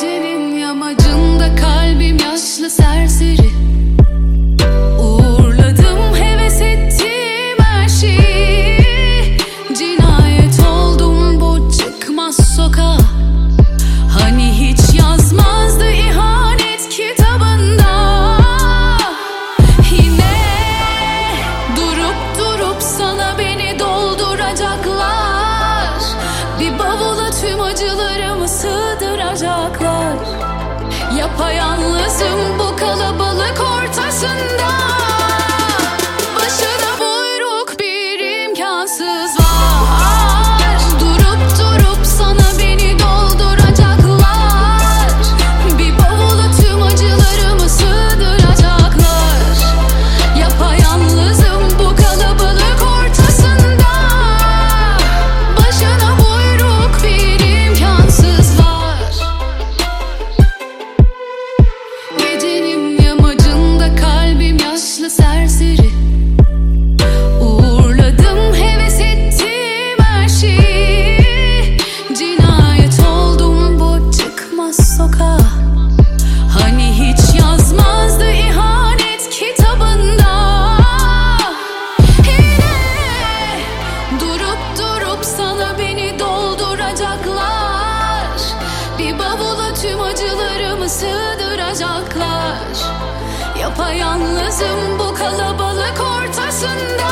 Gecenin yamacında kalbim yaşlı serseri. Yapayalnızım bu kalabalık ortasında. dream yourself. Yapayalnızım bu kalabalık ortasında.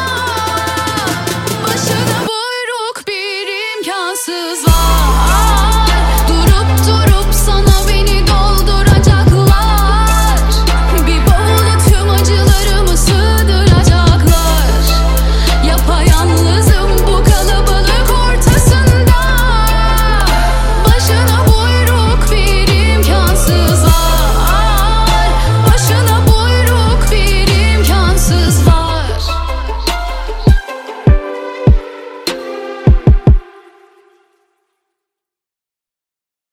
Başına buyruk bir imkansız var.